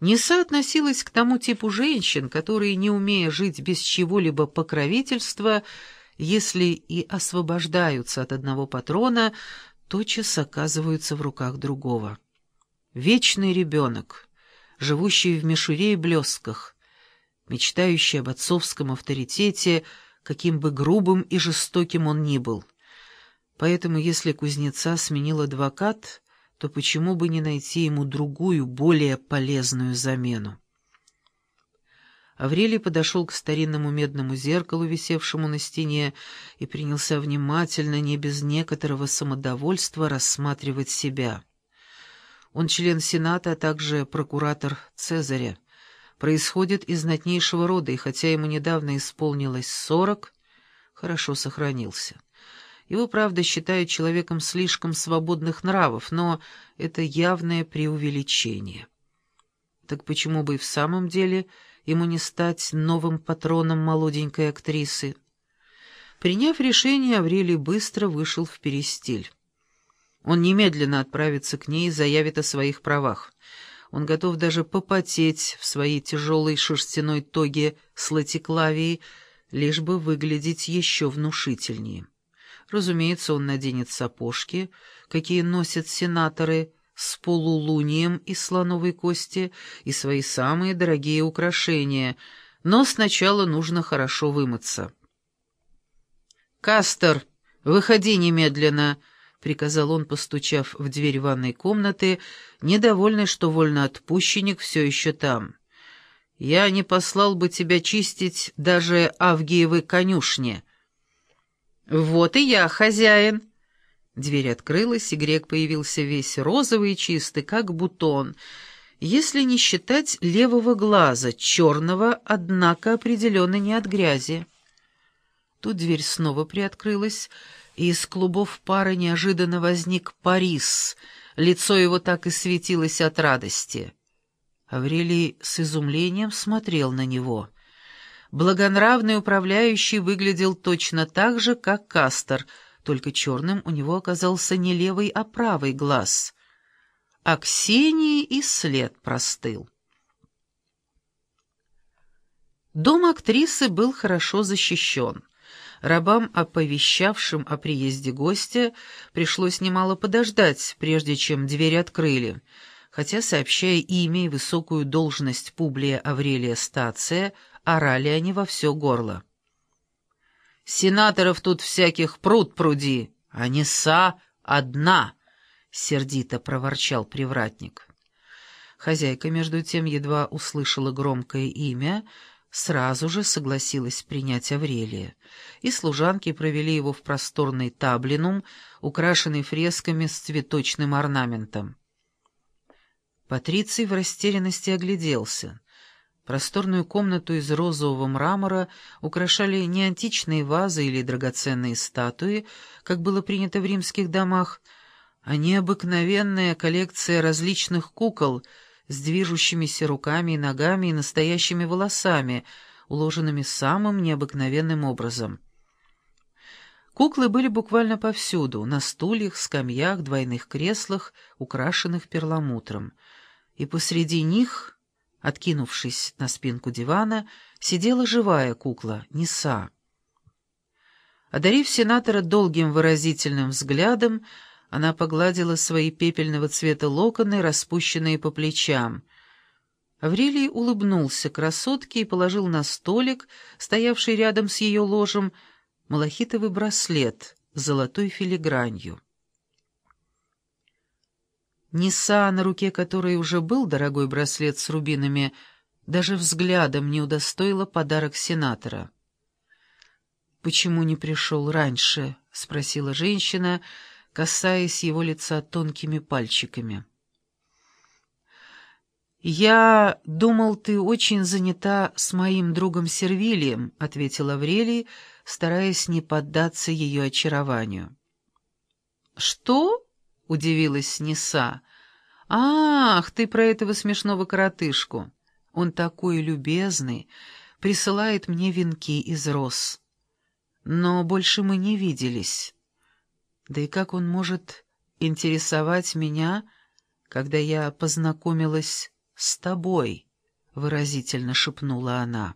Неса относилась к тому типу женщин, которые, не умея жить без чего-либо покровительства, если и освобождаются от одного патрона, тотчас оказываются в руках другого. Вечный ребенок, живущий в мишуре и блестках, мечтающий об отцовском авторитете, каким бы грубым и жестоким он ни был. Поэтому, если кузнеца сменил адвокат, то почему бы не найти ему другую, более полезную замену? Аврелий подошел к старинному медному зеркалу, висевшему на стене, и принялся внимательно, не без некоторого самодовольства, рассматривать себя. Он член Сената, а также прокуратор Цезаря. Происходит из знатнейшего рода, и хотя ему недавно исполнилось сорок, хорошо сохранился. Его, правда, считают человеком слишком свободных нравов, но это явное преувеличение. Так почему бы и в самом деле ему не стать новым патроном молоденькой актрисы? Приняв решение, Аврелий быстро вышел в перестиль. Он немедленно отправится к ней и заявит о своих правах. Он готов даже попотеть в своей тяжелой шерстяной тоге с латиклавией, лишь бы выглядеть еще внушительнее. Разумеется, он наденет сапожки, какие носят сенаторы, с полулунием из слоновой кости и свои самые дорогие украшения, но сначала нужно хорошо вымыться. «Кастер, выходи немедленно!» — приказал он, постучав в дверь ванной комнаты, недовольный, что вольноотпущенник все еще там. «Я не послал бы тебя чистить даже Авгиевы конюшни». «Вот и я, хозяин!» Дверь открылась, и грек появился весь розовый и чистый, как бутон, если не считать левого глаза, черного, однако определенно не от грязи. Тут дверь снова приоткрылась, и из клубов пара неожиданно возник Парис. Лицо его так и светилось от радости. Аврелий с изумлением смотрел на него — Благонравный управляющий выглядел точно так же, как Кастер, только черным у него оказался не левый, а правый глаз. А Ксении и след простыл. Дом актрисы был хорошо защищен. Рабам, оповещавшим о приезде гостя, пришлось немало подождать, прежде чем дверь открыли, хотя, сообщая имя и высокую должность Публия Аврелия Стация, орали они во все горло. «Сенаторов тут всяких пруд пруди, а не са одна!» — сердито проворчал привратник. Хозяйка, между тем, едва услышала громкое имя, сразу же согласилась принять Аврелия, и служанки провели его в просторный таблинум, украшенный фресками с цветочным орнаментом. Патриций в растерянности огляделся. Просторную комнату из розового мрамора украшали не античные вазы или драгоценные статуи, как было принято в римских домах, а необыкновенная коллекция различных кукол с движущимися руками и ногами и настоящими волосами, уложенными самым необыкновенным образом. Куклы были буквально повсюду, на стульях, скамьях, двойных креслах, украшенных перламутром. И посреди них Откинувшись на спинку дивана, сидела живая кукла, Неса. Одарив сенатора долгим выразительным взглядом, она погладила свои пепельного цвета локоны, распущенные по плечам. Аврелий улыбнулся красотке и положил на столик, стоявший рядом с ее ложем, малахитовый браслет с золотой филигранью. Неса, на руке которой уже был дорогой браслет с рубинами, даже взглядом не удостоила подарок сенатора. «Почему не пришел раньше?» — спросила женщина, касаясь его лица тонкими пальчиками. «Я думал, ты очень занята с моим другом Сервилием», — ответил Аврелий, стараясь не поддаться ее очарованию. «Что?» — удивилась Неса. «Ах, ты про этого смешного коротышку. Он такой любезный, присылает мне венки из роз. Но больше мы не виделись. Да и как он может интересовать меня, когда я познакомилась «С тобой», — выразительно шепнула она.